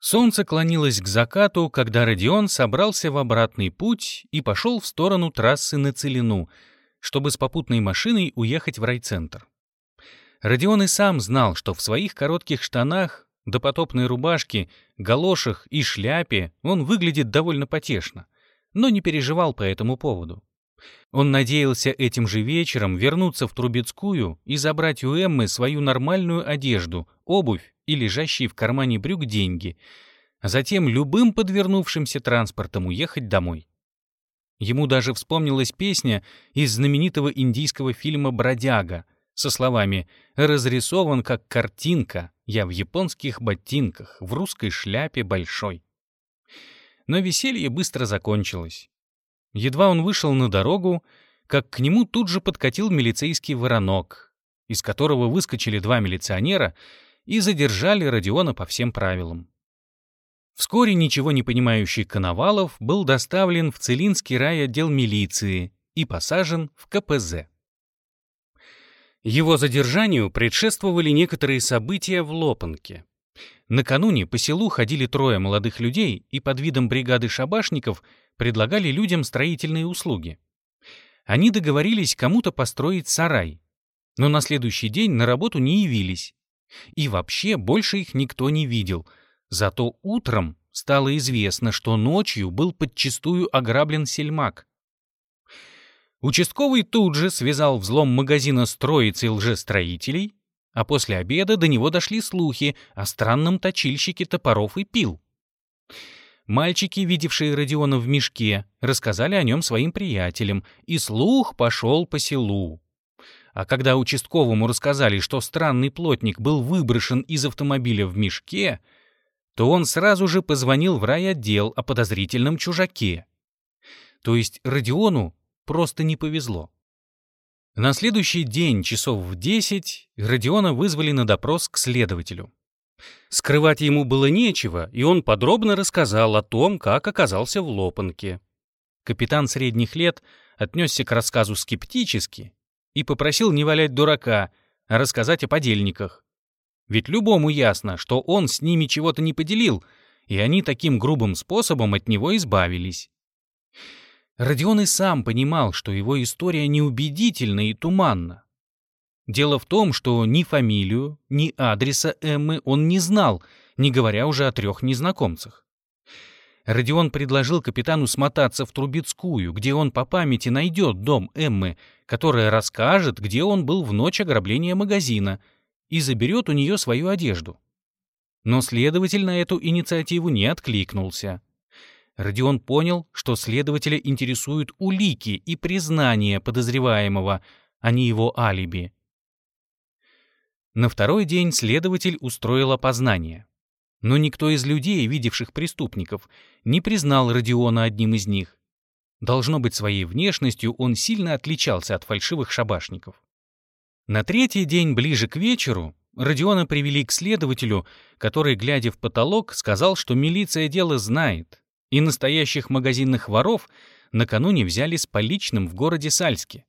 Солнце клонилось к закату, когда Родион собрался в обратный путь и пошел в сторону трассы на Целину, чтобы с попутной машиной уехать в райцентр. Родион и сам знал, что в своих коротких штанах, допотопной рубашке, галошах и шляпе он выглядит довольно потешно, но не переживал по этому поводу. Он надеялся этим же вечером вернуться в Трубецкую и забрать у Эммы свою нормальную одежду, обувь и лежащие в кармане брюк деньги, а затем любым подвернувшимся транспортом уехать домой. Ему даже вспомнилась песня из знаменитого индийского фильма «Бродяга» со словами «Разрисован как картинка, я в японских ботинках, в русской шляпе большой». Но веселье быстро закончилось. Едва он вышел на дорогу, как к нему тут же подкатил милицейский воронок, из которого выскочили два милиционера и задержали Родиона по всем правилам. Вскоре ничего не понимающий Коновалов был доставлен в Целинский райотдел милиции и посажен в КПЗ. Его задержанию предшествовали некоторые события в Лопанке. Накануне по селу ходили трое молодых людей и под видом бригады шабашников предлагали людям строительные услуги. Они договорились кому-то построить сарай, но на следующий день на работу не явились. И вообще больше их никто не видел. Зато утром стало известно, что ночью был подчистую ограблен сельмак. Участковый тут же связал взлом магазина с троицей лжестроителей, а после обеда до него дошли слухи о странном точильщике топоров и пил. Мальчики, видевшие Родиона в мешке, рассказали о нем своим приятелям, и слух пошел по селу. А когда участковому рассказали, что странный плотник был выброшен из автомобиля в мешке, то он сразу же позвонил в райотдел о подозрительном чужаке. То есть Родиону просто не повезло. На следующий день, часов в десять, Родиона вызвали на допрос к следователю. Скрывать ему было нечего, и он подробно рассказал о том, как оказался в Лопанке. Капитан средних лет отнесся к рассказу скептически и попросил не валять дурака, а рассказать о подельниках. Ведь любому ясно, что он с ними чего-то не поделил, и они таким грубым способом от него избавились. Родион и сам понимал, что его история неубедительна и туманна. Дело в том, что ни фамилию, ни адреса Эммы он не знал, не говоря уже о трех незнакомцах. Родион предложил капитану смотаться в Трубецкую, где он по памяти найдет дом Эммы, которая расскажет, где он был в ночь ограбления магазина, и заберет у нее свою одежду. Но следователь на эту инициативу не откликнулся. Родион понял, что следователя интересуют улики и признания подозреваемого, а не его алиби. На второй день следователь устроил опознание. Но никто из людей, видевших преступников, не признал Родиона одним из них. Должно быть, своей внешностью он сильно отличался от фальшивых шабашников. На третий день, ближе к вечеру, Родиона привели к следователю, который, глядя в потолок, сказал, что милиция дело знает, и настоящих магазинных воров накануне взяли с поличным в городе Сальске.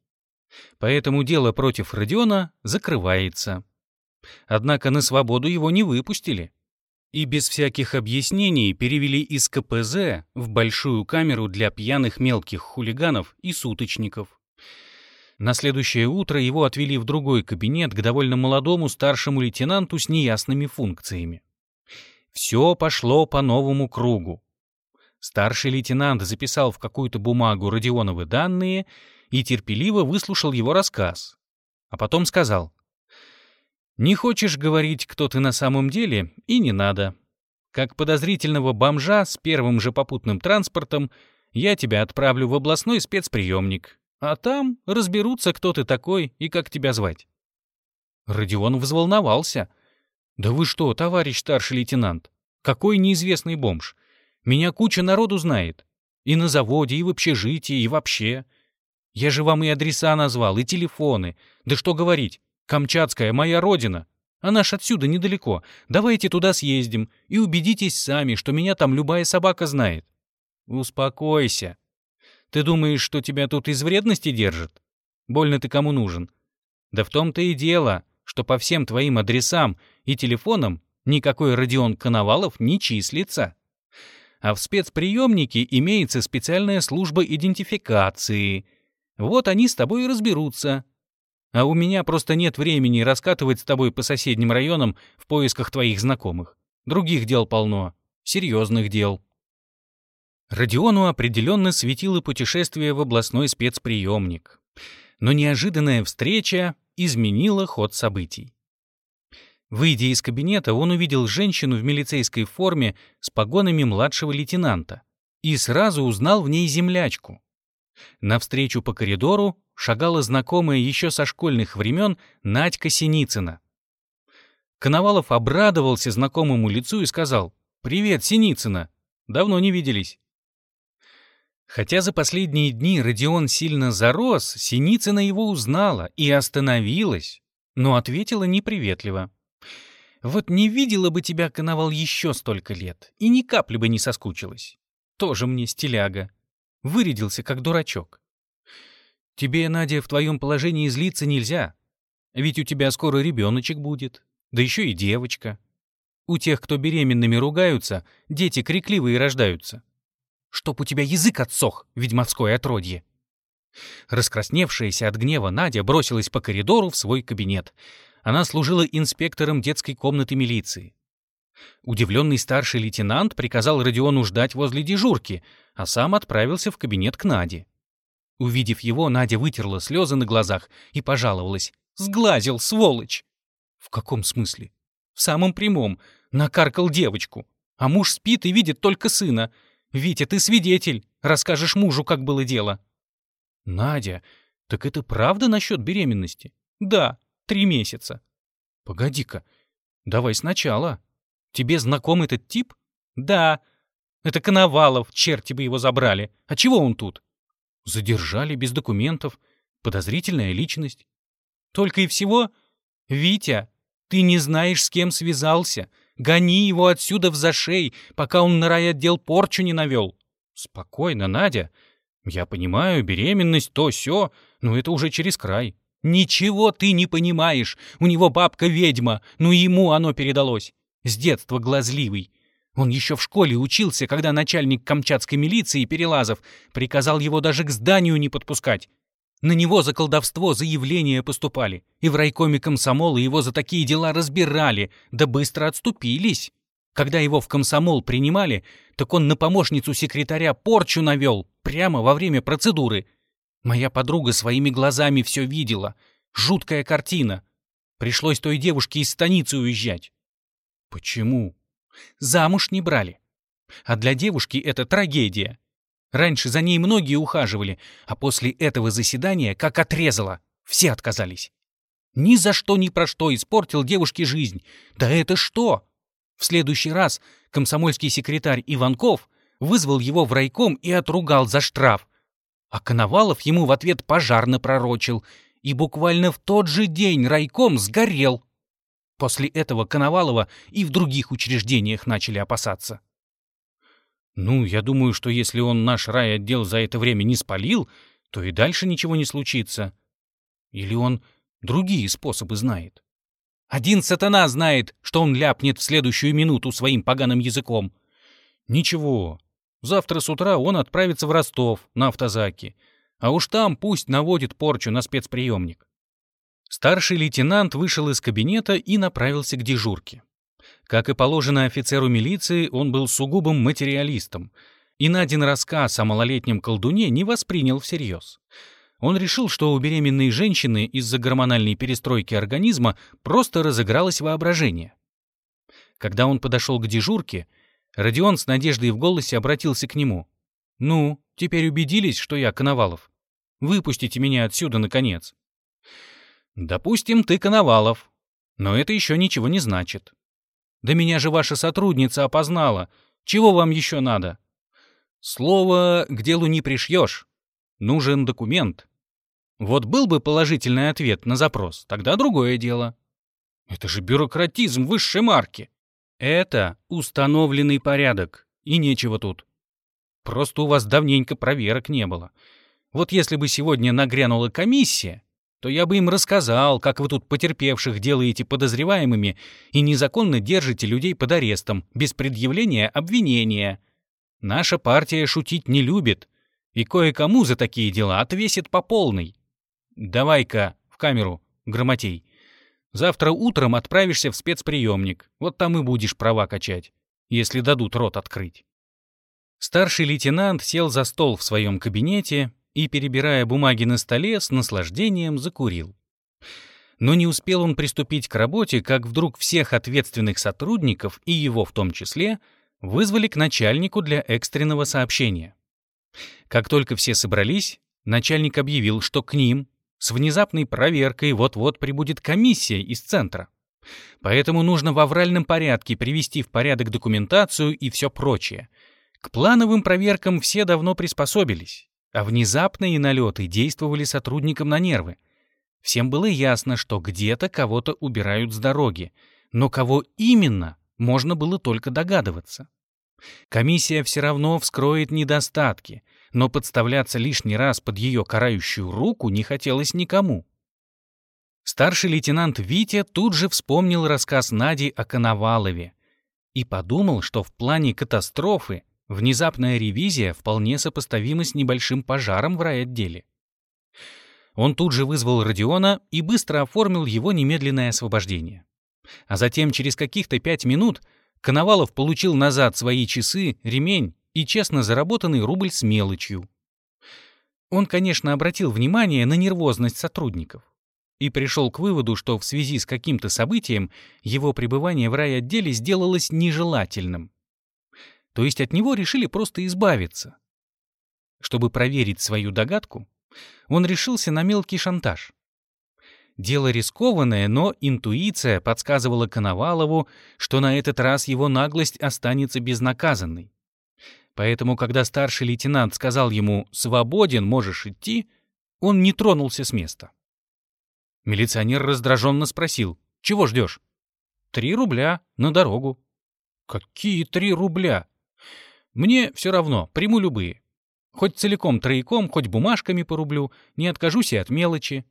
Поэтому дело против Родиона закрывается. Однако на свободу его не выпустили. И без всяких объяснений перевели из КПЗ в большую камеру для пьяных мелких хулиганов и суточников. На следующее утро его отвели в другой кабинет к довольно молодому старшему лейтенанту с неясными функциями. Все пошло по новому кругу. Старший лейтенант записал в какую-то бумагу Родионовы данные и терпеливо выслушал его рассказ. А потом сказал, не хочешь говорить, кто ты на самом деле, и не надо. Как подозрительного бомжа с первым же попутным транспортом я тебя отправлю в областной спецприемник, а там разберутся, кто ты такой и как тебя звать». Родион взволновался. «Да вы что, товарищ старший лейтенант, какой неизвестный бомж? Меня куча народу знает. И на заводе, и в общежитии, и вообще. Я же вам и адреса назвал, и телефоны. Да что говорить, Камчатская — моя родина. Она ж отсюда недалеко. Давайте туда съездим и убедитесь сами, что меня там любая собака знает. Успокойся. Ты думаешь, что тебя тут из вредности держат? Больно ты кому нужен? Да в том-то и дело, что по всем твоим адресам и телефонам никакой Родион Коновалов не числится. А в спецприемнике имеется специальная служба идентификации. Вот они с тобой и разберутся. А у меня просто нет времени раскатывать с тобой по соседним районам в поисках твоих знакомых. Других дел полно. Серьезных дел. Родиону определенно светило путешествие в областной спецприемник. Но неожиданная встреча изменила ход событий. Выйдя из кабинета, он увидел женщину в милицейской форме с погонами младшего лейтенанта и сразу узнал в ней землячку. Навстречу по коридору шагала знакомая еще со школьных времен Надька Синицына. Коновалов обрадовался знакомому лицу и сказал «Привет, Синицына! Давно не виделись». Хотя за последние дни Родион сильно зарос, Синицына его узнала и остановилась, но ответила неприветливо. «Вот не видела бы тебя, Коновал, еще столько лет, и ни капли бы не соскучилась. Тоже мне стиляга. Вырядился, как дурачок. Тебе, Надя, в твоем положении злиться нельзя, ведь у тебя скоро ребеночек будет, да еще и девочка. У тех, кто беременными ругаются, дети крикливые рождаются чтоб у тебя язык отсох, ведьмовское отродье!» Раскрасневшаяся от гнева Надя бросилась по коридору в свой кабинет. Она служила инспектором детской комнаты милиции. Удивленный старший лейтенант приказал Родиону ждать возле дежурки, а сам отправился в кабинет к Наде. Увидев его, Надя вытерла слезы на глазах и пожаловалась. «Сглазил, сволочь!» «В каком смысле?» «В самом прямом. Накаркал девочку. А муж спит и видит только сына. «Витя, ты свидетель! Расскажешь мужу, как было дело!» «Надя, так это правда насчет беременности?» «Да, три месяца». «Погоди-ка, давай сначала. Тебе знаком этот тип?» «Да. Это Коновалов, черти бы его забрали. А чего он тут?» «Задержали без документов. Подозрительная личность». «Только и всего? Витя, ты не знаешь, с кем связался. Гони его отсюда в зашей, пока он на райотдел порчу не навел. Спокойно, Надя. Я понимаю, беременность, то все, но это уже через край. Ничего ты не понимаешь. У него бабка ведьма, но ему оно передалось. С детства глазливый. Он еще в школе учился, когда начальник камчатской милиции Перелазов приказал его даже к зданию не подпускать. На него за колдовство заявления поступали, и в райкоме комсомола его за такие дела разбирали, да быстро отступились. Когда его в комсомол принимали, так он на помощницу секретаря порчу навел, прямо во время процедуры. Моя подруга своими глазами все видела. Жуткая картина. Пришлось той девушке из станицы уезжать. Почему? Замуж не брали. А для девушки это трагедия. Раньше за ней многие ухаживали, а после этого заседания как отрезало. Все отказались. Ни за что ни про что испортил девушке жизнь. Да это что? В следующий раз комсомольский секретарь Иванков вызвал его в райком и отругал за штраф. А Коновалов ему в ответ пожар напророчил, и буквально в тот же день райком сгорел. После этого Коновалова и в других учреждениях начали опасаться. Ну, я думаю, что если он наш райотдел за это время не спалил, то и дальше ничего не случится. Или он другие способы знает. Один сатана знает, что он ляпнет в следующую минуту своим поганым языком. Ничего, завтра с утра он отправится в Ростов на автозаке, а уж там пусть наводит порчу на спецприемник. Старший лейтенант вышел из кабинета и направился к дежурке. Как и положено офицеру милиции, он был сугубым материалистом, и на один рассказ о малолетнем колдуне не воспринял всерьез. Он решил, что у беременной женщины из-за гормональной перестройки организма просто разыгралось воображение. Когда он подошел к дежурке, Родион с надеждой в голосе обратился к нему. «Ну, теперь убедились, что я Коновалов? Выпустите меня отсюда, наконец». «Допустим, ты Коновалов, но это еще ничего не значит. Да меня же ваша сотрудница опознала. Чего вам еще надо? Слово к делу не пришьешь. Нужен документ. Вот был бы положительный ответ на запрос, тогда другое дело. Это же бюрократизм высшей марки. Это установленный порядок, и нечего тут. Просто у вас давненько проверок не было. Вот если бы сегодня нагрянула комиссия, то я бы им рассказал, как вы тут потерпевших делаете подозреваемыми и незаконно держите людей под арестом, без предъявления обвинения. Наша партия шутить не любит, и кое-кому за такие дела отвесит по полной. Давай-ка в камеру, Громотей. Завтра утром отправишься в спецприемник, вот там и будешь права качать, если дадут рот открыть. Старший лейтенант сел за стол в своем кабинете и, перебирая бумаги на столе, с наслаждением закурил. Но не успел он приступить к работе, как вдруг всех ответственных сотрудников, и его в том числе, вызвали к начальнику для экстренного сообщения. Как только все собрались, начальник объявил, что к ним с внезапной проверкой вот-вот прибудет комиссия из центра. Поэтому нужно в авральном порядке привести в порядок документацию и все прочее. К плановым проверкам все давно приспособились. А внезапные налеты действовали сотрудникам на нервы. Всем было ясно, что где-то кого-то убирают с дороги, но кого именно, можно было только догадываться. Комиссия все равно вскроет недостатки, но подставляться лишний раз под ее карающую руку не хотелось никому. Старший лейтенант Витя тут же вспомнил рассказ Нади о Коновалове и подумал, что в плане катастрофы Внезапная ревизия вполне сопоставима с небольшим пожаром в райотделе. Он тут же вызвал Родиона и быстро оформил его немедленное освобождение. А затем, через каких-то пять минут, Коновалов получил назад свои часы, ремень и честно заработанный рубль с мелочью. Он, конечно, обратил внимание на нервозность сотрудников и пришел к выводу, что в связи с каким-то событием его пребывание в райотделе сделалось нежелательным то есть от него решили просто избавиться. Чтобы проверить свою догадку, он решился на мелкий шантаж. Дело рискованное, но интуиция подсказывала Коновалову, что на этот раз его наглость останется безнаказанной. Поэтому, когда старший лейтенант сказал ему «свободен, можешь идти», он не тронулся с места. Милиционер раздраженно спросил «чего ждешь?» «Три рубля на дорогу». «Какие три рубля?» Мне все равно, приму любые. Хоть целиком трояком, хоть бумажками порублю, не откажусь и от мелочи.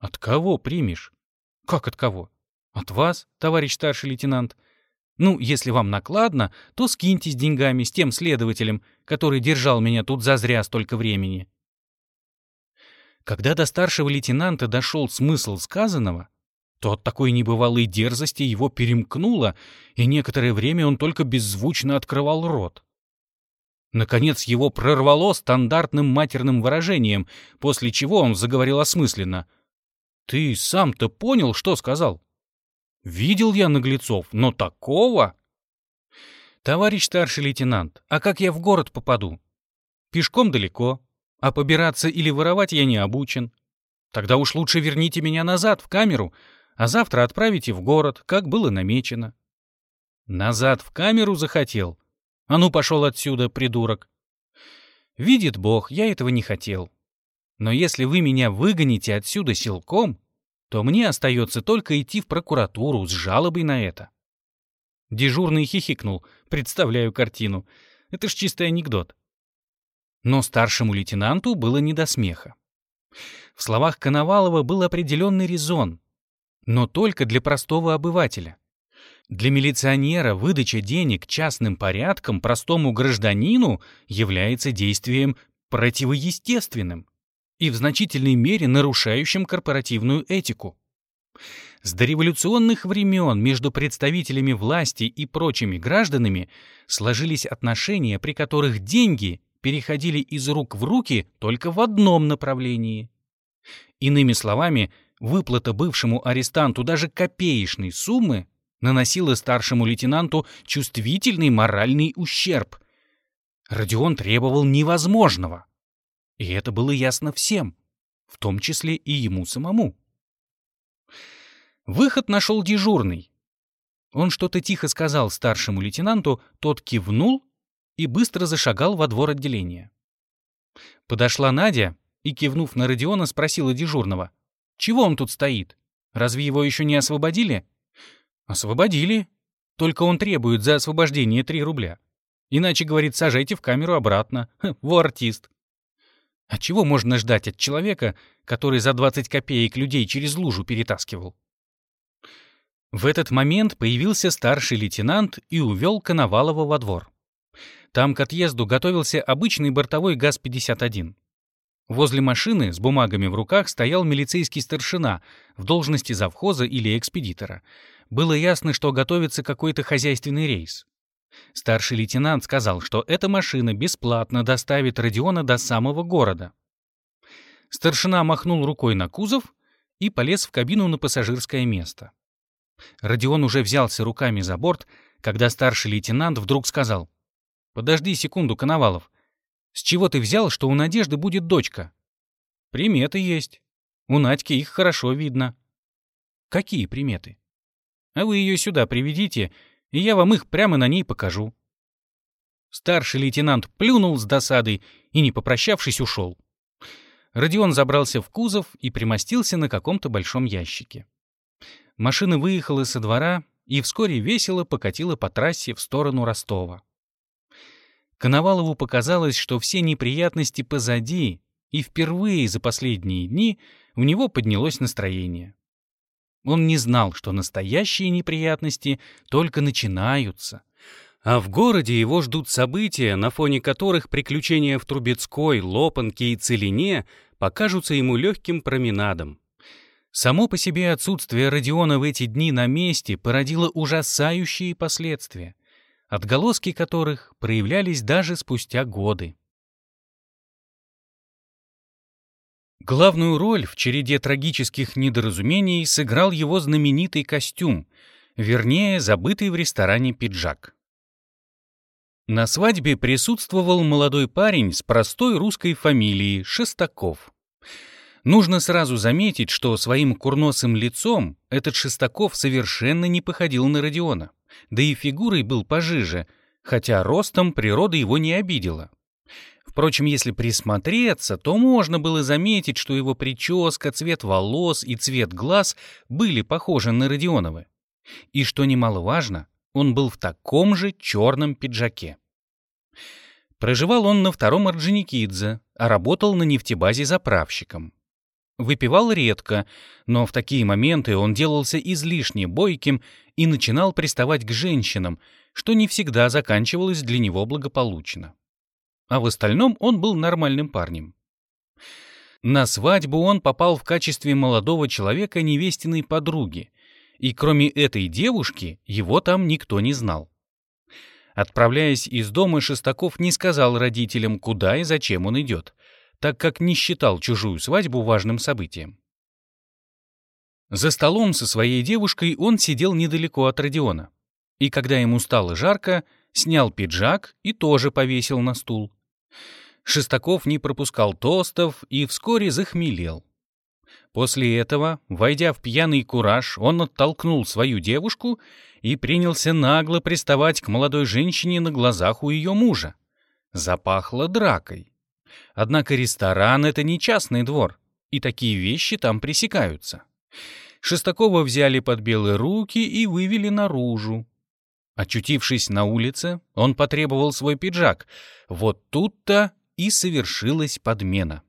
От кого примешь? Как от кого? От вас, товарищ старший лейтенант. Ну, если вам накладно, то скиньтесь деньгами с тем следователем, который держал меня тут зазря столько времени. Когда до старшего лейтенанта дошел смысл сказанного, то от такой небывалой дерзости его перемкнуло, и некоторое время он только беззвучно открывал рот. Наконец его прорвало стандартным матерным выражением, после чего он заговорил осмысленно. «Ты сам-то понял, что сказал?» «Видел я наглецов, но такого...» «Товарищ старший лейтенант, а как я в город попаду?» «Пешком далеко, а побираться или воровать я не обучен. Тогда уж лучше верните меня назад, в камеру, а завтра отправите в город, как было намечено». «Назад в камеру захотел?» А ну, пошел отсюда, придурок. Видит Бог, я этого не хотел. Но если вы меня выгоните отсюда силком, то мне остается только идти в прокуратуру с жалобой на это. Дежурный хихикнул, представляю картину. Это ж чистый анекдот. Но старшему лейтенанту было не до смеха. В словах Коновалова был определенный резон, но только для простого обывателя. Для милиционера выдача денег частным порядком простому гражданину является действием противоестественным и в значительной мере нарушающим корпоративную этику. С дореволюционных времен между представителями власти и прочими гражданами сложились отношения, при которых деньги переходили из рук в руки только в одном направлении. Иными словами, выплата бывшему арестанту даже копеечной суммы наносила старшему лейтенанту чувствительный моральный ущерб. Родион требовал невозможного. И это было ясно всем, в том числе и ему самому. Выход нашел дежурный. Он что-то тихо сказал старшему лейтенанту, тот кивнул и быстро зашагал во двор отделения. Подошла Надя и, кивнув на Родиона, спросила дежурного, «Чего он тут стоит? Разве его еще не освободили?» Освободили. Только он требует за освобождение 3 рубля. Иначе, говорит, сажайте в камеру обратно. Во артист. А чего можно ждать от человека, который за 20 копеек людей через лужу перетаскивал? В этот момент появился старший лейтенант и увел Коновалова во двор. Там к отъезду готовился обычный бортовой ГАЗ-51. Возле машины с бумагами в руках стоял милицейский старшина в должности завхоза или экспедитора. Было ясно, что готовится какой-то хозяйственный рейс. Старший лейтенант сказал, что эта машина бесплатно доставит Родиона до самого города. Старшина махнул рукой на кузов и полез в кабину на пассажирское место. Родион уже взялся руками за борт, когда старший лейтенант вдруг сказал. «Подожди секунду, Коновалов. С чего ты взял, что у Надежды будет дочка?» «Приметы есть. У Надьки их хорошо видно». «Какие приметы?» «А вы ее сюда приведите, и я вам их прямо на ней покажу». Старший лейтенант плюнул с досадой и, не попрощавшись, ушел. Родион забрался в кузов и примостился на каком-то большом ящике. Машина выехала со двора и вскоре весело покатила по трассе в сторону Ростова. Коновалову показалось, что все неприятности позади, и впервые за последние дни у него поднялось настроение. Он не знал, что настоящие неприятности только начинаются, а в городе его ждут события, на фоне которых приключения в Трубецкой, Лопанке и Целине покажутся ему легким променадом. Само по себе отсутствие Родиона в эти дни на месте породило ужасающие последствия, отголоски которых проявлялись даже спустя годы. Главную роль в череде трагических недоразумений сыграл его знаменитый костюм, вернее, забытый в ресторане пиджак. На свадьбе присутствовал молодой парень с простой русской фамилией Шестаков. Нужно сразу заметить, что своим курносым лицом этот Шестаков совершенно не походил на Родиона, да и фигурой был пожиже, хотя ростом природа его не обидела. Впрочем, если присмотреться, то можно было заметить, что его прическа, цвет волос и цвет глаз были похожи на Родионовы. И что немаловажно, он был в таком же черном пиджаке. Проживал он на втором Орджоникидзе, а работал на нефтебазе заправщиком. Выпивал редко, но в такие моменты он делался излишне бойким и начинал приставать к женщинам, что не всегда заканчивалось для него благополучно. А в остальном он был нормальным парнем. На свадьбу он попал в качестве молодого человека невестиной подруги, и кроме этой девушки его там никто не знал. Отправляясь из дома, Шестаков не сказал родителям, куда и зачем он идет — так как не считал чужую свадьбу важным событием. За столом со своей девушкой он сидел недалеко от Родиона. И когда ему стало жарко, снял пиджак и тоже повесил на стул. Шестаков не пропускал тостов и вскоре захмелел. После этого, войдя в пьяный кураж, он оттолкнул свою девушку и принялся нагло приставать к молодой женщине на глазах у ее мужа. Запахло дракой. Однако ресторан — это не частный двор, и такие вещи там пресекаются. Шестакова взяли под белые руки и вывели наружу. Очутившись на улице, он потребовал свой пиджак. Вот тут-то и совершилась подмена.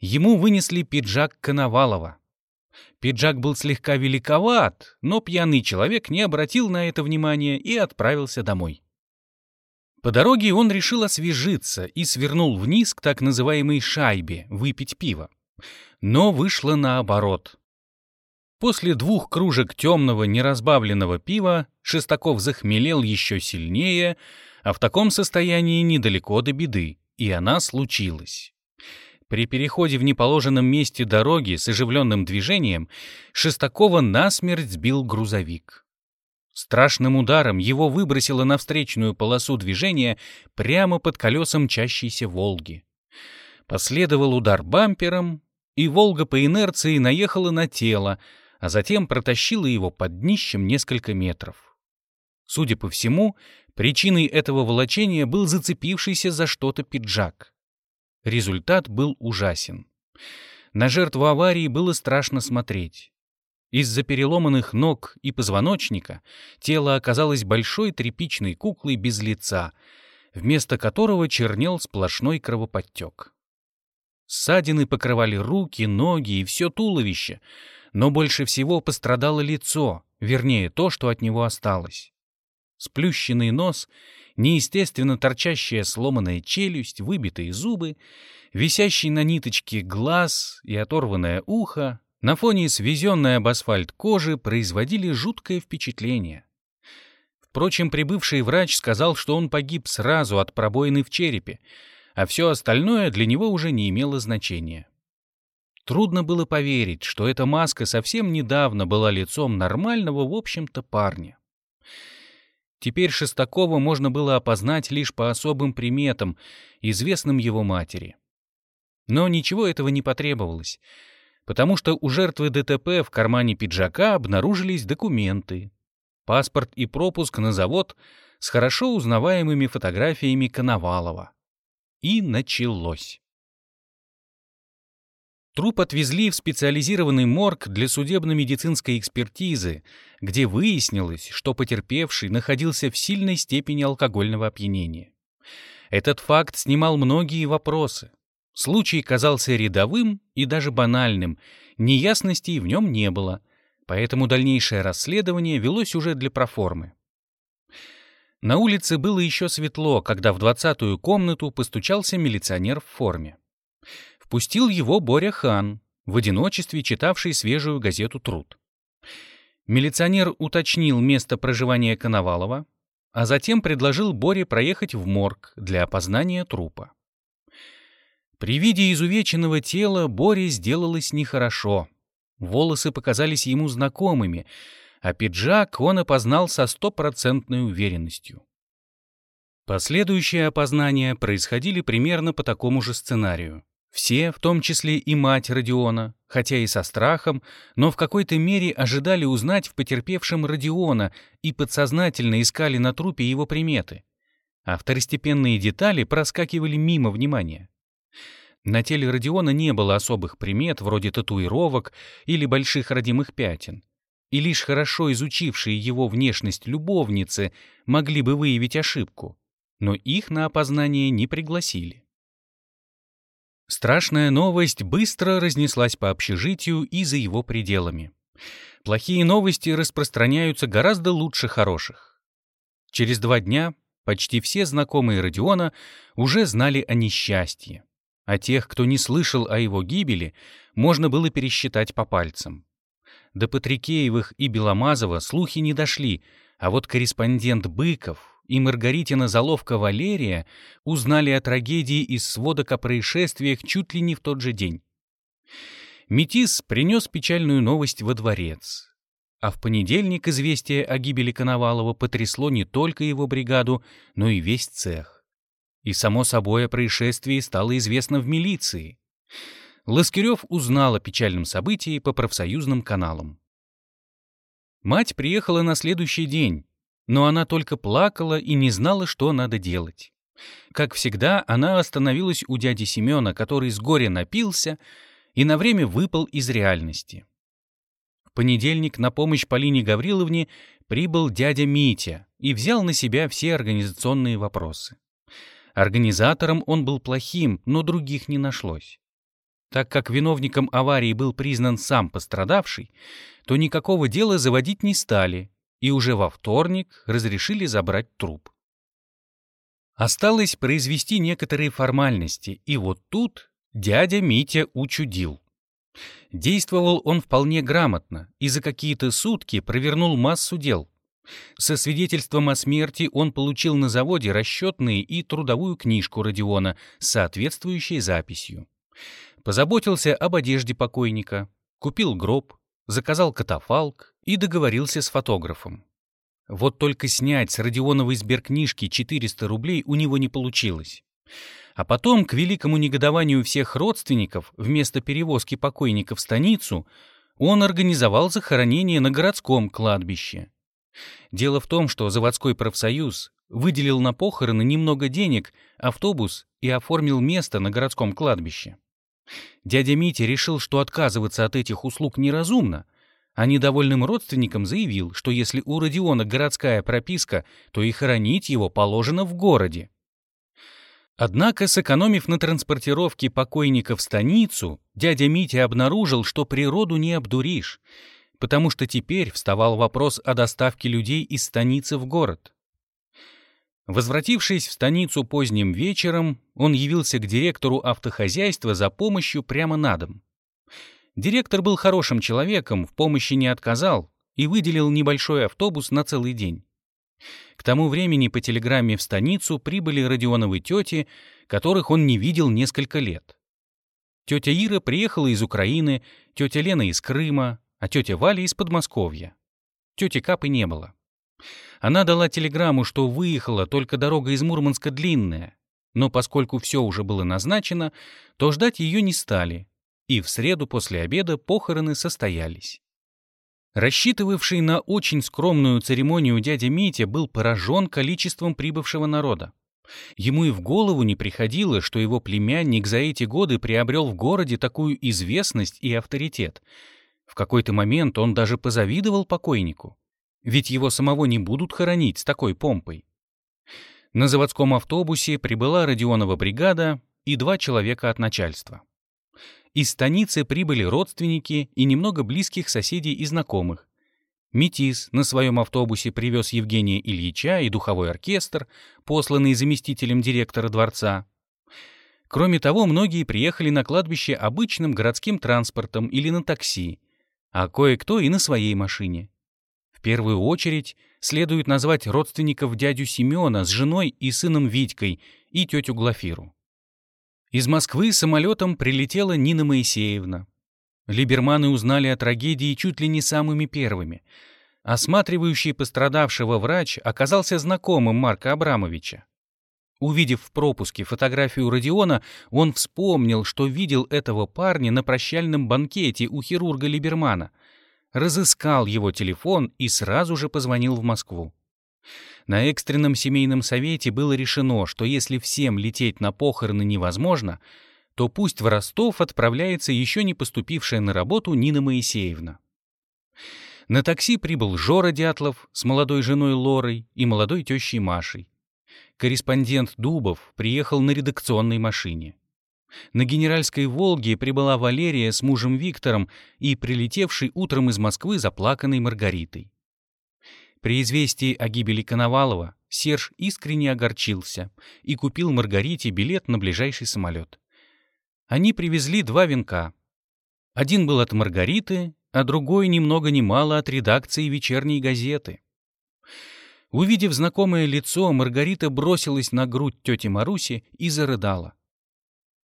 Ему вынесли пиджак Коновалова. Пиджак был слегка великоват, но пьяный человек не обратил на это внимания и отправился домой. По дороге он решил освежиться и свернул вниз к так называемой шайбе, выпить пиво. Но вышло наоборот. После двух кружек темного неразбавленного пива Шестаков захмелел еще сильнее, а в таком состоянии недалеко до беды, и она случилась. При переходе в неположенном месте дороги с оживленным движением Шестакова насмерть сбил грузовик. Страшным ударом его выбросило на встречную полосу движения прямо под колесом мчащейся «Волги». Последовал удар бампером, и «Волга» по инерции наехала на тело, а затем протащила его под днищем несколько метров. Судя по всему, причиной этого волочения был зацепившийся за что-то пиджак. Результат был ужасен. На жертву аварии было страшно смотреть. Из-за переломанных ног и позвоночника тело оказалось большой тряпичной куклой без лица, вместо которого чернел сплошной кровоподтек. Ссадины покрывали руки, ноги и все туловище, но больше всего пострадало лицо, вернее, то, что от него осталось. Сплющенный нос, неестественно торчащая сломанная челюсть, выбитые зубы, висящий на ниточке глаз и оторванное ухо на фоне свезенной об асфальт кожи производили жуткое впечатление. Впрочем, прибывший врач сказал, что он погиб сразу от пробоины в черепе, а все остальное для него уже не имело значения. Трудно было поверить, что эта маска совсем недавно была лицом нормального, в общем-то, парня. Теперь Шестакова можно было опознать лишь по особым приметам, известным его матери. Но ничего этого не потребовалось, потому что у жертвы ДТП в кармане пиджака обнаружились документы, паспорт и пропуск на завод с хорошо узнаваемыми фотографиями Коновалова. И началось. Труп отвезли в специализированный морг для судебно-медицинской экспертизы, где выяснилось, что потерпевший находился в сильной степени алкогольного опьянения. Этот факт снимал многие вопросы. Случай казался рядовым и даже банальным, неясностей в нем не было, поэтому дальнейшее расследование велось уже для проформы. На улице было еще светло, когда в двадцатую комнату постучался милиционер в форме. Впустил его Боря Хан, в одиночестве читавший свежую газету «Труд». Милиционер уточнил место проживания Коновалова, а затем предложил Боре проехать в морг для опознания трупа. При виде изувеченного тела Боре сделалось нехорошо. Волосы показались ему знакомыми, а пиджак он опознал со стопроцентной уверенностью. Последующие опознания происходили примерно по такому же сценарию. Все, в том числе и мать Родиона, хотя и со страхом, но в какой-то мере ожидали узнать в потерпевшем Родиона и подсознательно искали на трупе его приметы. А второстепенные детали проскакивали мимо внимания. На теле Родиона не было особых примет, вроде татуировок или больших родимых пятен. И лишь хорошо изучившие его внешность любовницы могли бы выявить ошибку, но их на опознание не пригласили. Страшная новость быстро разнеслась по общежитию и за его пределами. Плохие новости распространяются гораздо лучше хороших. Через два дня почти все знакомые Родиона уже знали о несчастье а тех, кто не слышал о его гибели, можно было пересчитать по пальцам. До Патрикеевых и Беломазова слухи не дошли, а вот корреспондент Быков и Маргаритина заловка Валерия узнали о трагедии из сводок о происшествиях чуть ли не в тот же день. Метис принес печальную новость во дворец. А в понедельник известие о гибели Коновалова потрясло не только его бригаду, но и весь цех. И, само собой, о происшествии стало известно в милиции. Ласкирев узнал о печальном событии по профсоюзным каналам. Мать приехала на следующий день, но она только плакала и не знала, что надо делать. Как всегда, она остановилась у дяди Семена, который с горя напился и на время выпал из реальности. В понедельник на помощь Полине Гавриловне прибыл дядя Митя и взял на себя все организационные вопросы. Организатором он был плохим, но других не нашлось. Так как виновником аварии был признан сам пострадавший, то никакого дела заводить не стали, и уже во вторник разрешили забрать труп. Осталось произвести некоторые формальности, и вот тут дядя Митя учудил. Действовал он вполне грамотно и за какие-то сутки провернул массу дел. Со свидетельством о смерти он получил на заводе расчетные и трудовую книжку Родиона с соответствующей записью. Позаботился об одежде покойника, купил гроб, заказал катафалк и договорился с фотографом. Вот только снять с Родионовой сберкнижки 400 рублей у него не получилось. А потом, к великому негодованию всех родственников, вместо перевозки покойника в станицу, он организовал захоронение на городском кладбище. Дело в том, что заводской профсоюз выделил на похороны немного денег, автобус и оформил место на городском кладбище. Дядя Митя решил, что отказываться от этих услуг неразумно, а недовольным родственникам заявил, что если у Родиона городская прописка, то и хоронить его положено в городе. Однако, сэкономив на транспортировке покойника в станицу, дядя Митя обнаружил, что природу не обдуришь, потому что теперь вставал вопрос о доставке людей из станицы в город. Возвратившись в станицу поздним вечером, он явился к директору автохозяйства за помощью прямо на дом. Директор был хорошим человеком, в помощи не отказал и выделил небольшой автобус на целый день. К тому времени по телеграмме в станицу прибыли Родионовы тети, которых он не видел несколько лет. Тетя Ира приехала из Украины, тетя Лена из Крыма, а тетя Валя из Подмосковья. Тети Капы не было. Она дала телеграмму, что выехала, только дорога из Мурманска длинная. Но поскольку все уже было назначено, то ждать ее не стали, и в среду после обеда похороны состоялись. Рассчитывавший на очень скромную церемонию дядя Митя был поражен количеством прибывшего народа. Ему и в голову не приходило, что его племянник за эти годы приобрел в городе такую известность и авторитет. В какой-то момент он даже позавидовал покойнику. Ведь его самого не будут хоронить с такой помпой. На заводском автобусе прибыла Родионова бригада и два человека от начальства. Из станицы прибыли родственники и немного близких соседей и знакомых. Метис на своем автобусе привез Евгения Ильича и духовой оркестр, посланный заместителем директора дворца. Кроме того, многие приехали на кладбище обычным городским транспортом или на такси, а кое-кто и на своей машине. В первую очередь следует назвать родственников дядю Семена с женой и сыном Витькой и тетю Глафиру. Из Москвы самолетом прилетела Нина Моисеевна. Либерманы узнали о трагедии чуть ли не самыми первыми. Осматривающий пострадавшего врач оказался знакомым Марка Абрамовича. Увидев в пропуске фотографию Родиона, он вспомнил, что видел этого парня на прощальном банкете у хирурга Либермана, разыскал его телефон и сразу же позвонил в Москву. На экстренном семейном совете было решено, что если всем лететь на похороны невозможно, то пусть в Ростов отправляется еще не поступившая на работу Нина Моисеевна. На такси прибыл Жора Дятлов с молодой женой Лорой и молодой тещей Машей. Корреспондент Дубов приехал на редакционной машине. На генеральской «Волге» прибыла Валерия с мужем Виктором и прилетевшей утром из Москвы заплаканной Маргаритой. При известии о гибели Коновалова Серж искренне огорчился и купил Маргарите билет на ближайший самолет. Они привезли два венка. Один был от Маргариты, а другой ни много ни мало от редакции вечерней газеты. Увидев знакомое лицо, Маргарита бросилась на грудь тети Маруси и зарыдала.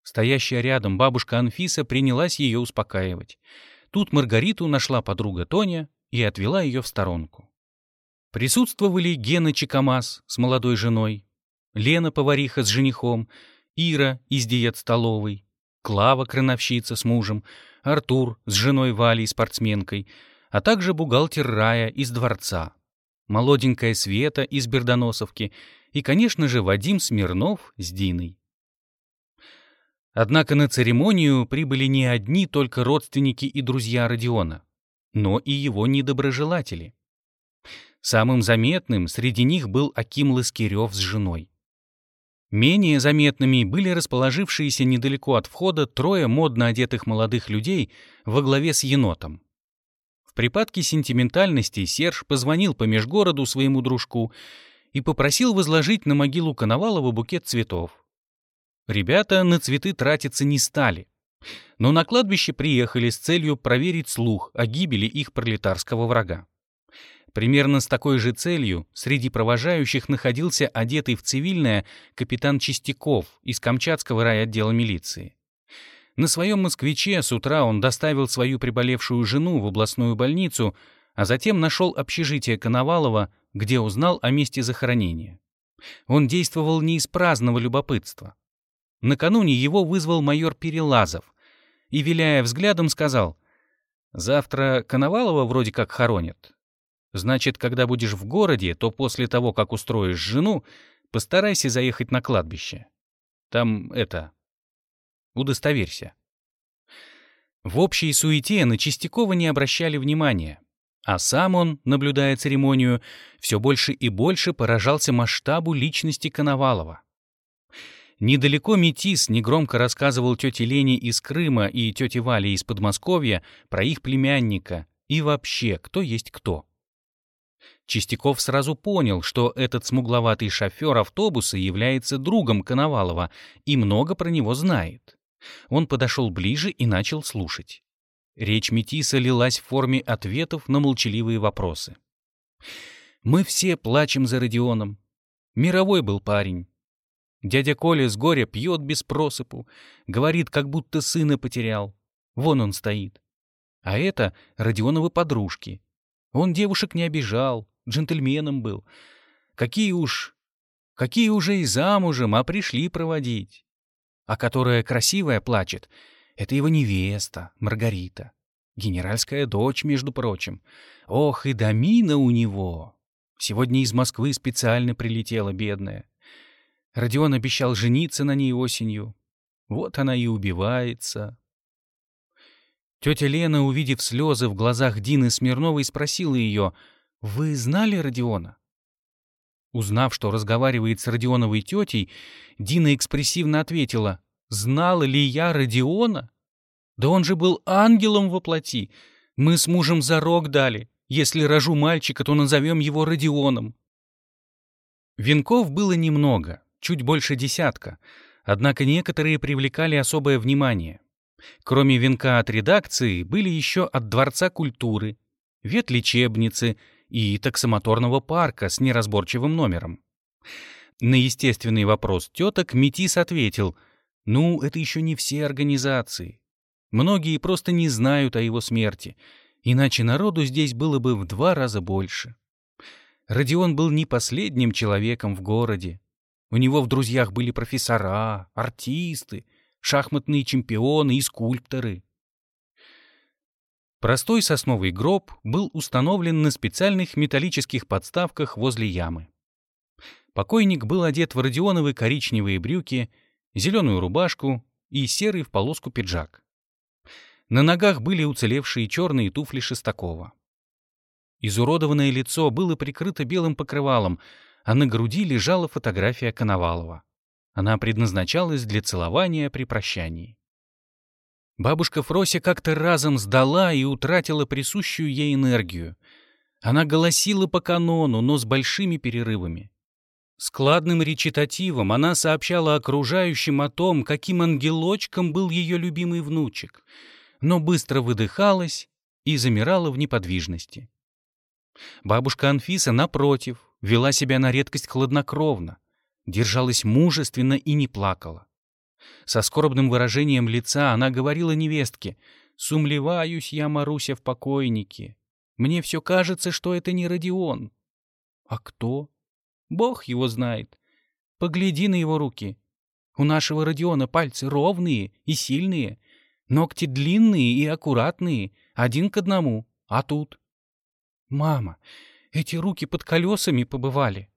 Стоящая рядом бабушка Анфиса принялась ее успокаивать. Тут Маргариту нашла подруга Тоня и отвела ее в сторонку. Присутствовали Гена Чекамас с молодой женой, Лена повариха с женихом, Ира из диет столовой, Клава крановщица с мужем, Артур с женой Валей спортсменкой, а также бухгалтер Рая из дворца, молоденькая Света из Бердоносовки и, конечно же, Вадим Смирнов с Диной. Однако на церемонию прибыли не одни только родственники и друзья Родиона, но и его недоброжелатели. Самым заметным среди них был Аким Ласкирев с женой. Менее заметными были расположившиеся недалеко от входа трое модно одетых молодых людей во главе с енотом. В припадке сентиментальности Серж позвонил по межгороду своему дружку и попросил возложить на могилу Коновалова букет цветов. Ребята на цветы тратиться не стали, но на кладбище приехали с целью проверить слух о гибели их пролетарского врага. Примерно с такой же целью среди провожающих находился одетый в цивильное капитан Чистяков из Камчатского райотдела милиции. На своем «Москвиче» с утра он доставил свою приболевшую жену в областную больницу, а затем нашел общежитие Коновалова, где узнал о месте захоронения. Он действовал не из праздного любопытства. Накануне его вызвал майор Перелазов и, виляя взглядом, сказал, «Завтра Коновалова вроде как хоронят. Значит, когда будешь в городе, то после того, как устроишь жену, постарайся заехать на кладбище. Там это... Удостоверься. В общей суете на Чистякова не обращали внимания, а сам он, наблюдая церемонию, все больше и больше поражался масштабу личности Коновалова. Недалеко Метис негромко рассказывал тете Лене из Крыма и тете Вале из Подмосковья про их племянника и вообще, кто есть кто. Чистяков сразу понял, что этот смугловатый шофер автобуса является другом Коновалова и много про него знает. Он подошел ближе и начал слушать. Речь Метиса лилась в форме ответов на молчаливые вопросы. «Мы все плачем за Родионом. Мировой был парень. Дядя Коля с горя пьет без просыпу, говорит, как будто сына потерял. Вон он стоит. А это Родионовы подружки. Он девушек не обижал, джентльменом был. Какие уж... Какие уже и замужем, а пришли проводить. А которая красивая плачет, это его невеста, Маргарита. Генеральская дочь, между прочим. Ох, и домина у него. Сегодня из Москвы специально прилетела бедная. Родион обещал жениться на ней осенью. Вот она и убивается. Тетя Лена, увидев слезы в глазах Дины Смирновой, спросила ее, «Вы знали Родиона?» Узнав, что разговаривает с Родионовой тетей, Дина экспрессивно ответила, «Знала ли я Родиона? Да он же был ангелом во плоти. Мы с мужем зарок дали. Если рожу мальчика, то назовем его Родионом». Венков было немного чуть больше десятка, однако некоторые привлекали особое внимание. Кроме венка от редакции были еще от Дворца культуры, ветлечебницы и таксомоторного парка с неразборчивым номером. На естественный вопрос теток Метис ответил, «Ну, это еще не все организации. Многие просто не знают о его смерти, иначе народу здесь было бы в два раза больше». Родион был не последним человеком в городе. У него в друзьях были профессора, артисты, шахматные чемпионы и скульпторы. Простой сосновый гроб был установлен на специальных металлических подставках возле ямы. Покойник был одет в родионовые коричневые брюки, зеленую рубашку и серый в полоску пиджак. На ногах были уцелевшие черные туфли Шестакова. Изуродованное лицо было прикрыто белым покрывалом, а на груди лежала фотография Коновалова. Она предназначалась для целования при прощании. Бабушка Фрося как-то разом сдала и утратила присущую ей энергию. Она голосила по канону, но с большими перерывами. Складным речитативом она сообщала окружающим о том, каким ангелочком был ее любимый внучек, но быстро выдыхалась и замирала в неподвижности. Бабушка Анфиса, напротив, вела себя на редкость хладнокровно, держалась мужественно и не плакала. Со скорбным выражением лица она говорила невестке, «Сумлеваюсь я, Маруся, в покойнике. Мне все кажется, что это не Родион». «А кто?» «Бог его знает. Погляди на его руки. У нашего Родиона пальцы ровные и сильные, ногти длинные и аккуратные, один к одному, а тут...» «Мама, эти руки под колесами побывали.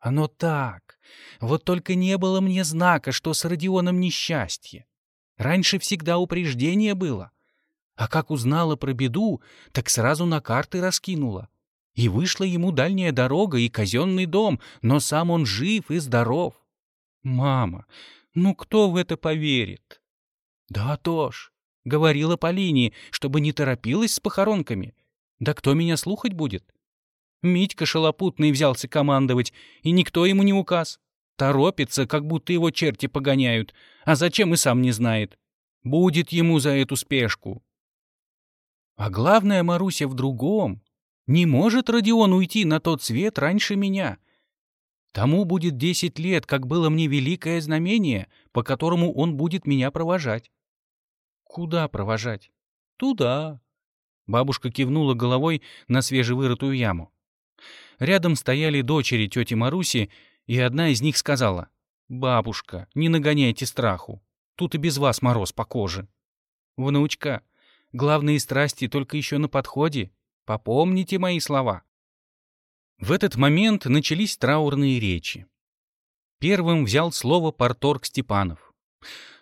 Оно так. Вот только не было мне знака, что с Родионом несчастье. Раньше всегда упреждение было. А как узнала про беду, так сразу на карты раскинула. И вышла ему дальняя дорога и казенный дом, но сам он жив и здоров. Мама, ну кто в это поверит? Да то ж, говорила Полине, чтобы не торопилась с похоронками. Да кто меня слухать будет? Митька шалопутный взялся командовать, и никто ему не указ. Торопится, как будто его черти погоняют, а зачем и сам не знает. Будет ему за эту спешку. А главное, Маруся, в другом. Не может Родион уйти на тот свет раньше меня. Тому будет десять лет, как было мне великое знамение, по которому он будет меня провожать. Куда провожать? Туда. Бабушка кивнула головой на свежевырытую яму. Рядом стояли дочери тети Маруси, и одна из них сказала, «Бабушка, не нагоняйте страху. Тут и без вас мороз по коже». «Внучка, главные страсти только еще на подходе. Попомните мои слова». В этот момент начались траурные речи. Первым взял слово порторг Степанов.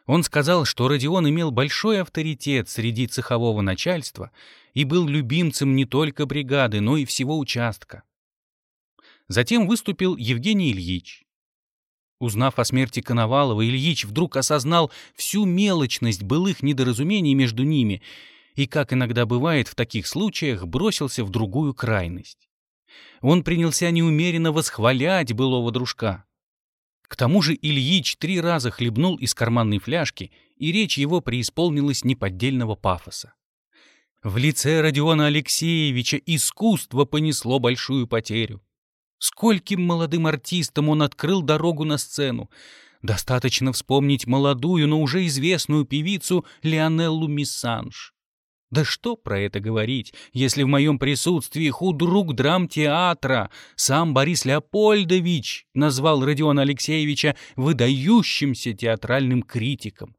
Он сказал, что Родион имел большой авторитет среди цехового начальства и был любимцем не только бригады, но и всего участка. Затем выступил Евгений Ильич. Узнав о смерти Коновалова, Ильич вдруг осознал всю мелочность былых недоразумений между ними и, как иногда бывает в таких случаях, бросился в другую крайность. Он принялся неумеренно восхвалять былого дружка. К тому же Ильич три раза хлебнул из карманной фляжки, и речь его преисполнилась неподдельного пафоса. В лице Родиона Алексеевича искусство понесло большую потерю. Скольким молодым артистам он открыл дорогу на сцену. Достаточно вспомнить молодую, но уже известную певицу Леонеллу Миссанж. Да что про это говорить, если в моем присутствии худрук драмтеатра, сам Борис Леопольдович, назвал Родиона Алексеевича выдающимся театральным критиком.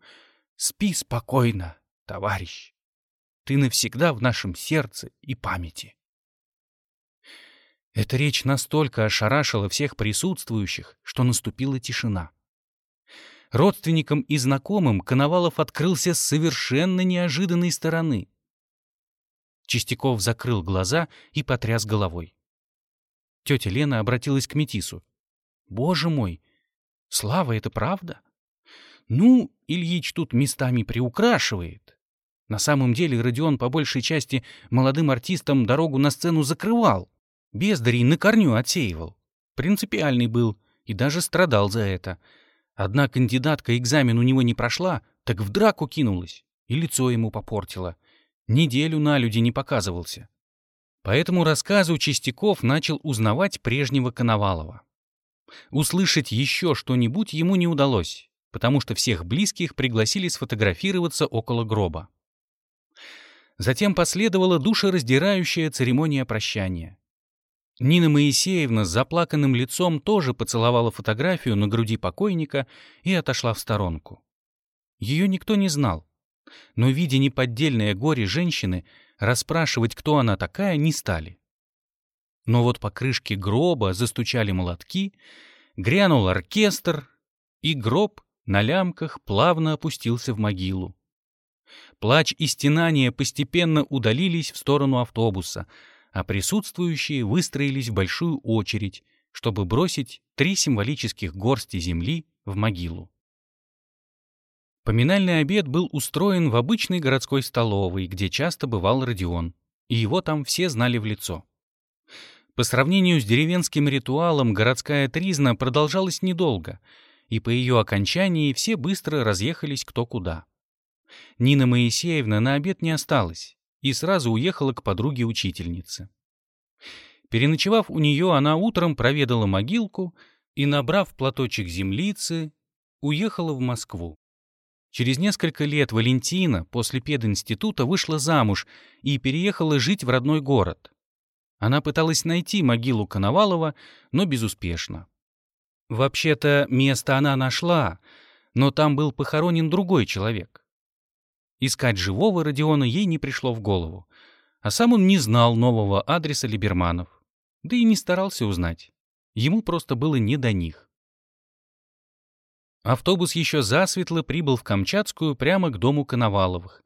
Спи спокойно, товарищ. Ты навсегда в нашем сердце и памяти. Эта речь настолько ошарашила всех присутствующих, что наступила тишина. Родственникам и знакомым Коновалов открылся с совершенно неожиданной стороны. Чистяков закрыл глаза и потряс головой. Тетя Лена обратилась к Метису. «Боже мой! Слава, это правда?» «Ну, Ильич тут местами приукрашивает. На самом деле Родион по большей части молодым артистам дорогу на сцену закрывал. Бездарей на корню отсеивал. Принципиальный был и даже страдал за это. Одна кандидатка экзамен у него не прошла, так в драку кинулась и лицо ему попортила. Неделю на люди не показывался. По этому рассказу Чистяков начал узнавать прежнего Коновалова. Услышать еще что-нибудь ему не удалось, потому что всех близких пригласили сфотографироваться около гроба. Затем последовала душераздирающая церемония прощания. Нина Моисеевна с заплаканным лицом тоже поцеловала фотографию на груди покойника и отошла в сторонку. Ее никто не знал, но, видя неподдельное горе женщины, расспрашивать, кто она такая, не стали. Но вот по крышке гроба застучали молотки, грянул оркестр, и гроб на лямках плавно опустился в могилу. Плач и стенания постепенно удалились в сторону автобуса — а присутствующие выстроились в большую очередь, чтобы бросить три символических горсти земли в могилу. Поминальный обед был устроен в обычной городской столовой, где часто бывал Родион, и его там все знали в лицо. По сравнению с деревенским ритуалом, городская тризна продолжалась недолго, и по ее окончании все быстро разъехались кто куда. Нина Моисеевна на обед не осталась, и сразу уехала к подруге-учительнице. Переночевав у нее, она утром проведала могилку и, набрав платочек землицы, уехала в Москву. Через несколько лет Валентина после пединститута вышла замуж и переехала жить в родной город. Она пыталась найти могилу Коновалова, но безуспешно. Вообще-то место она нашла, но там был похоронен другой человек. Искать живого Родиона ей не пришло в голову. А сам он не знал нового адреса Либерманов. Да и не старался узнать. Ему просто было не до них. Автобус еще засветло прибыл в Камчатскую прямо к дому Коноваловых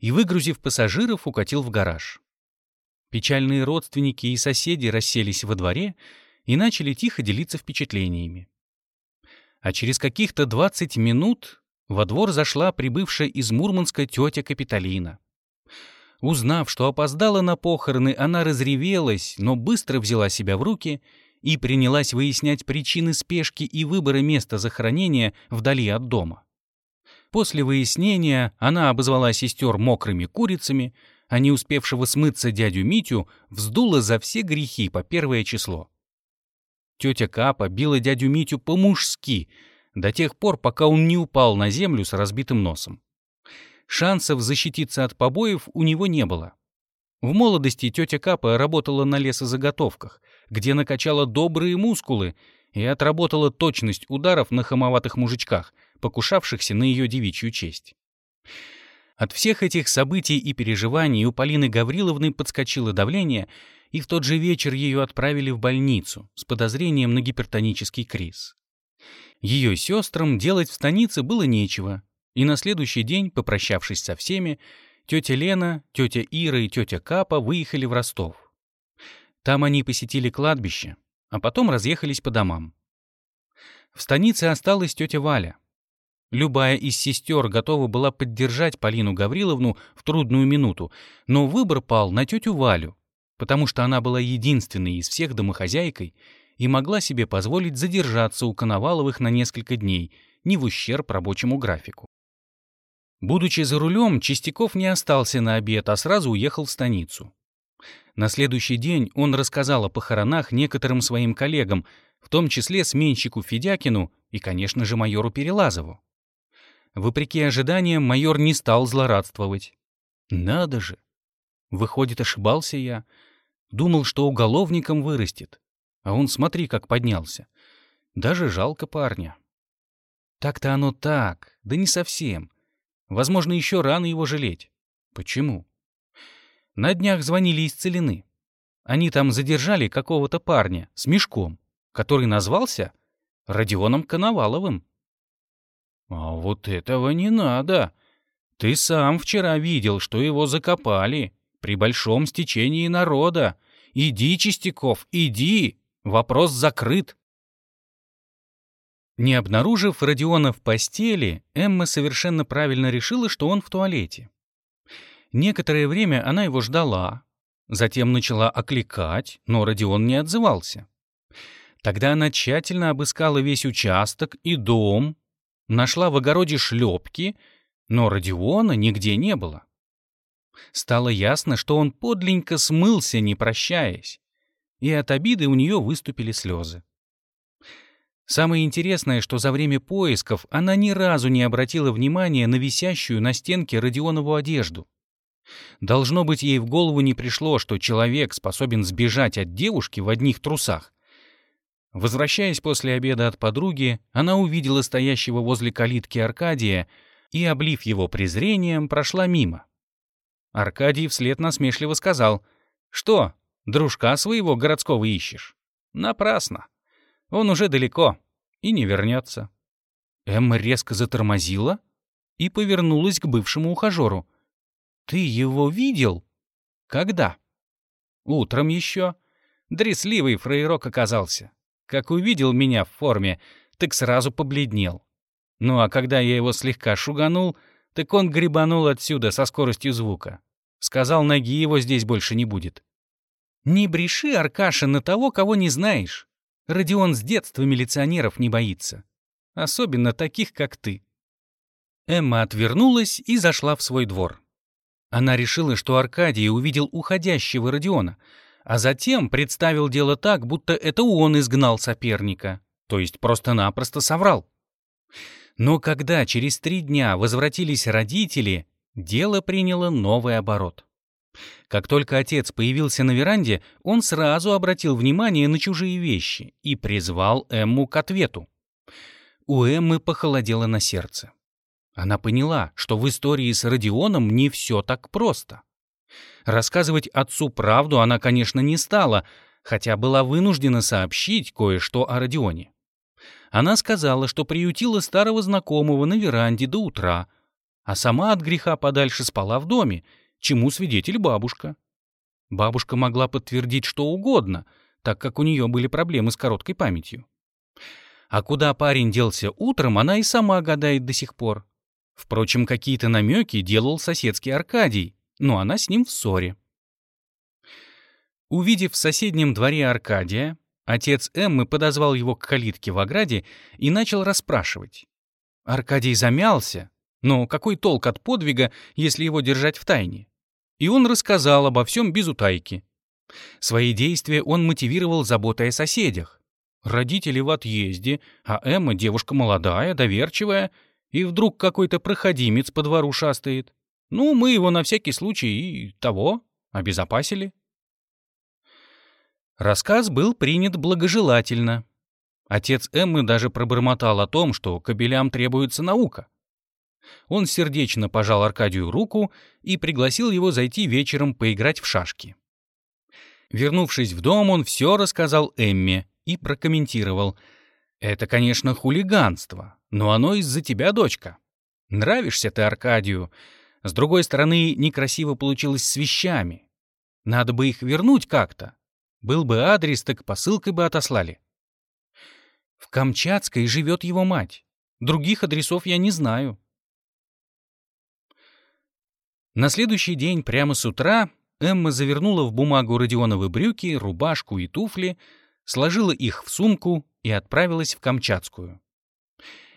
и, выгрузив пассажиров, укатил в гараж. Печальные родственники и соседи расселись во дворе и начали тихо делиться впечатлениями. А через каких-то 20 минут во двор зашла прибывшая из Мурманска тетя Капитолина. Узнав, что опоздала на похороны, она разревелась, но быстро взяла себя в руки и принялась выяснять причины спешки и выбора места захоронения вдали от дома. После выяснения она обозвала сестер мокрыми курицами, а не успевшего смыться дядю Митю вздула за все грехи по первое число. Тетя Капа била дядю Митю по-мужски — до тех пор, пока он не упал на землю с разбитым носом. Шансов защититься от побоев у него не было. В молодости тетя Капа работала на лесозаготовках, где накачала добрые мускулы и отработала точность ударов на хамоватых мужичках, покушавшихся на ее девичью честь. От всех этих событий и переживаний у Полины Гавриловны подскочило давление, и в тот же вечер ее отправили в больницу с подозрением на гипертонический криз. Ее сестрам делать в станице было нечего, и на следующий день, попрощавшись со всеми, тетя Лена, тетя Ира и тетя Капа выехали в Ростов. Там они посетили кладбище, а потом разъехались по домам. В станице осталась тетя Валя. Любая из сестер готова была поддержать Полину Гавриловну в трудную минуту, но выбор пал на тетю Валю, потому что она была единственной из всех домохозяйкой и могла себе позволить задержаться у Коноваловых на несколько дней, не в ущерб рабочему графику. Будучи за рулем, Чистяков не остался на обед, а сразу уехал в станицу. На следующий день он рассказал о похоронах некоторым своим коллегам, в том числе сменщику Федякину и, конечно же, майору Перелазову. Вопреки ожиданиям, майор не стал злорадствовать. Надо же! Выходит, ошибался я. Думал, что уголовником вырастет. А он смотри, как поднялся. Даже жалко парня. Так-то оно так, да не совсем. Возможно, еще рано его жалеть. Почему? На днях звонили из Целины. Они там задержали какого-то парня с мешком, который назвался Родионом Коноваловым. А вот этого не надо. Ты сам вчера видел, что его закопали при большом стечении народа. Иди, Чистяков, иди. Вопрос закрыт. Не обнаружив Родиона в постели, Эмма совершенно правильно решила, что он в туалете. Некоторое время она его ждала, затем начала окликать, но Родион не отзывался. Тогда она тщательно обыскала весь участок и дом, нашла в огороде шлепки, но Родиона нигде не было. Стало ясно, что он подленько смылся, не прощаясь, и от обиды у нее выступили слезы. Самое интересное, что за время поисков она ни разу не обратила внимания на висящую на стенке Родионову одежду. Должно быть, ей в голову не пришло, что человек способен сбежать от девушки в одних трусах. Возвращаясь после обеда от подруги, она увидела стоящего возле калитки Аркадия и, облив его презрением, прошла мимо. Аркадий вслед насмешливо сказал, «Что, дружка своего городского ищешь?» «Напрасно. Он уже далеко и не вернется. Эмма резко затормозила и повернулась к бывшему ухажеру. «Ты его видел?» «Когда?» «Утром еще. Дресливый фраерок оказался. Как увидел меня в форме, так сразу побледнел. Ну а когда я его слегка шуганул, так он гребанул отсюда со скоростью звука. Сказал, ноги его здесь больше не будет. «Не бреши, Аркаша, на того, кого не знаешь. Родион с детства милиционеров не боится. Особенно таких, как ты. Эмма отвернулась и зашла в свой двор. Она решила, что Аркадий увидел уходящего Родиона, а затем представил дело так, будто это он изгнал соперника, то есть просто-напросто соврал. Но когда через три дня возвратились родители, дело приняло новый оборот. Как только отец появился на веранде, он сразу обратил внимание на чужие вещи и призвал Эмму к ответу. У Эммы похолодело на сердце. Она поняла, что в истории с Родионом не все так просто. Рассказывать отцу правду она, конечно, не стала, хотя была вынуждена сообщить кое-что о Родионе. Она сказала, что приютила старого знакомого на веранде до утра, а сама от греха подальше спала в доме, чему свидетель бабушка. Бабушка могла подтвердить что угодно, так как у нее были проблемы с короткой памятью. А куда парень делся утром, она и сама гадает до сих пор. Впрочем, какие-то намеки делал соседский Аркадий, но она с ним в ссоре. Увидев в соседнем дворе Аркадия, отец Эммы подозвал его к калитке в ограде и начал расспрашивать. Аркадий замялся, но какой толк от подвига, если его держать в тайне? И он рассказал обо всем без утайки. Свои действия он мотивировал заботой о соседях. Родители в отъезде, а Эмма девушка молодая, доверчивая, и вдруг какой-то проходимец по двору шастает. Ну, мы его на всякий случай и того обезопасили. Рассказ был принят благожелательно. Отец Эммы даже пробормотал о том, что кобелям требуется наука. Он сердечно пожал Аркадию руку и пригласил его зайти вечером поиграть в шашки. Вернувшись в дом, он все рассказал Эмме и прокомментировал. «Это, конечно, хулиганство, но оно из-за тебя, дочка. Нравишься ты Аркадию. С другой стороны, некрасиво получилось с вещами. Надо бы их вернуть как-то. Был бы адрес, так посылкой бы отослали». В Камчатской живет его мать. Других адресов я не знаю. На следующий день прямо с утра Эмма завернула в бумагу Родионовы брюки, рубашку и туфли, сложила их в сумку и отправилась в Камчатскую.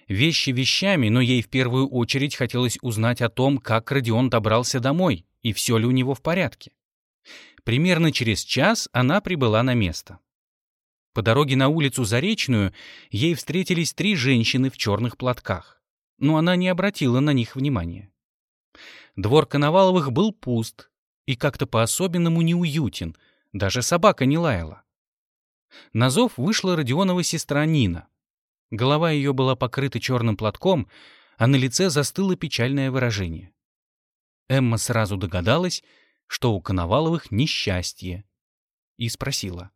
Вещи вещами, но ей в первую очередь хотелось узнать о том, как Родион добрался домой и все ли у него в порядке. Примерно через час она прибыла на место. По дороге на улицу Заречную ей встретились три женщины в черных платках, но она не обратила на них внимания. Двор Коноваловых был пуст и как-то по-особенному неуютен, даже собака не лаяла. На зов вышла Родионова сестра Нина. Голова ее была покрыта черным платком, а на лице застыло печальное выражение. Эмма сразу догадалась, что у Коноваловых несчастье, и спросила.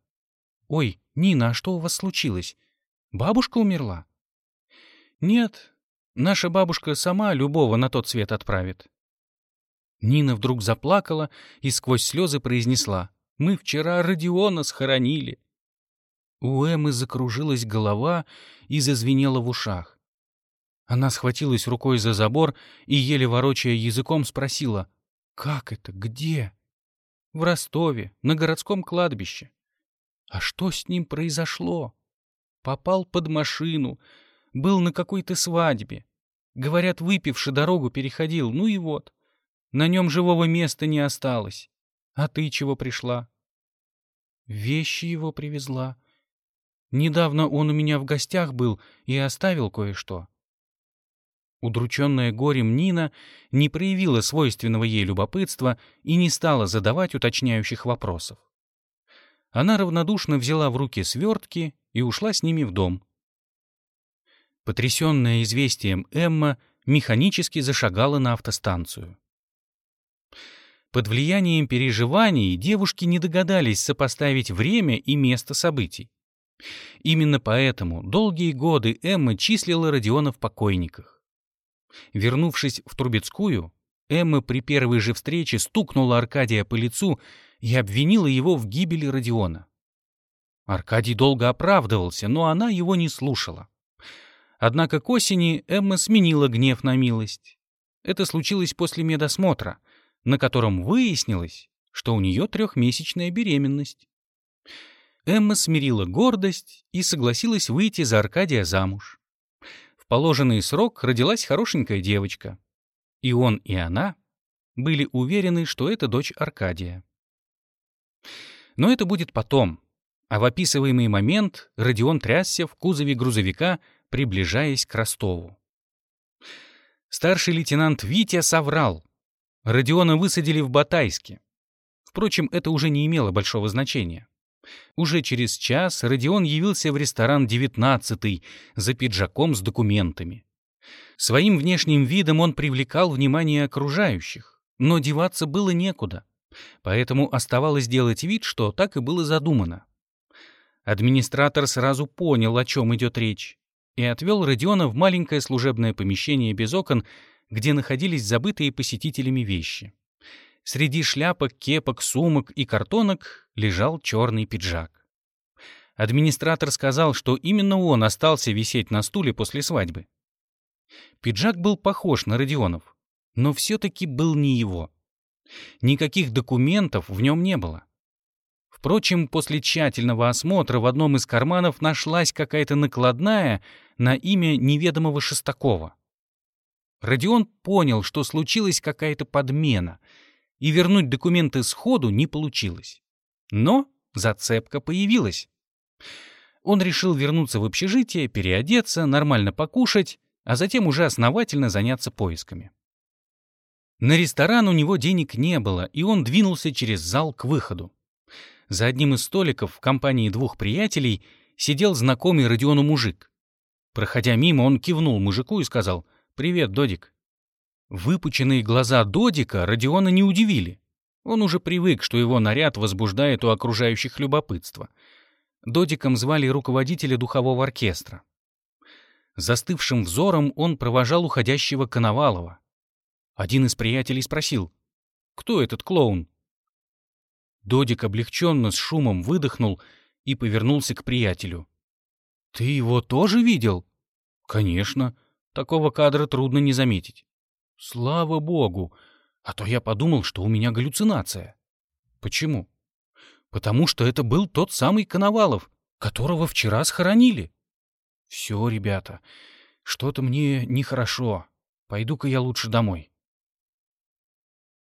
«Ой, Нина, а что у вас случилось? Бабушка умерла?» «Нет, наша бабушка сама любого на тот свет отправит. Нина вдруг заплакала и сквозь слезы произнесла. «Мы вчера Родиона схоронили». У Эммы закружилась голова и зазвенела в ушах. Она схватилась рукой за забор и, еле ворочая языком, спросила. «Как это? Где?» «В Ростове, на городском кладбище». «А что с ним произошло?» «Попал под машину, был на какой-то свадьбе. Говорят, выпивши дорогу переходил, ну и вот». На нем живого места не осталось. А ты чего пришла? Вещи его привезла. Недавно он у меня в гостях был и оставил кое-что. Удрученная горем Нина не проявила свойственного ей любопытства и не стала задавать уточняющих вопросов. Она равнодушно взяла в руки свертки и ушла с ними в дом. Потрясенная известием Эмма механически зашагала на автостанцию. Под влиянием переживаний девушки не догадались сопоставить время и место событий. Именно поэтому долгие годы Эмма числила Родиона в покойниках. Вернувшись в Трубецкую, Эмма при первой же встрече стукнула Аркадия по лицу и обвинила его в гибели Родиона. Аркадий долго оправдывался, но она его не слушала. Однако к осени Эмма сменила гнев на милость. Это случилось после медосмотра — на котором выяснилось, что у нее трехмесячная беременность. Эмма смирила гордость и согласилась выйти за Аркадия замуж. В положенный срок родилась хорошенькая девочка. И он, и она были уверены, что это дочь Аркадия. Но это будет потом, а в описываемый момент Родион трясся в кузове грузовика, приближаясь к Ростову. Старший лейтенант Витя соврал, Родиона высадили в Батайске. Впрочем, это уже не имело большого значения. Уже через час Родион явился в ресторан «Девятнадцатый» за пиджаком с документами. Своим внешним видом он привлекал внимание окружающих, но деваться было некуда, поэтому оставалось делать вид, что так и было задумано. Администратор сразу понял, о чем идет речь, и отвел Родиона в маленькое служебное помещение без окон, где находились забытые посетителями вещи. Среди шляпок, кепок, сумок и картонок лежал черный пиджак. Администратор сказал, что именно он остался висеть на стуле после свадьбы. Пиджак был похож на Родионов, но все-таки был не его. Никаких документов в нем не было. Впрочем, после тщательного осмотра в одном из карманов нашлась какая-то накладная на имя неведомого Шестакова. Родион понял, что случилась какая-то подмена, и вернуть документы сходу не получилось. Но зацепка появилась. Он решил вернуться в общежитие, переодеться, нормально покушать, а затем уже основательно заняться поисками. На ресторан у него денег не было, и он двинулся через зал к выходу. За одним из столиков в компании двух приятелей сидел знакомый Родиону мужик. Проходя мимо, он кивнул мужику и сказал «Привет, Додик». Выпученные глаза Додика Родиона не удивили. Он уже привык, что его наряд возбуждает у окружающих любопытство. Додиком звали руководителя духового оркестра. Застывшим взором он провожал уходящего Коновалова. Один из приятелей спросил, «Кто этот клоун?» Додик облегченно с шумом выдохнул и повернулся к приятелю. Ты его тоже видел? Конечно. Такого кадра трудно не заметить. Слава богу. А то я подумал, что у меня галлюцинация. Почему? Потому что это был тот самый Коновалов, которого вчера схоронили. Все, ребята, что-то мне нехорошо. Пойду-ка я лучше домой.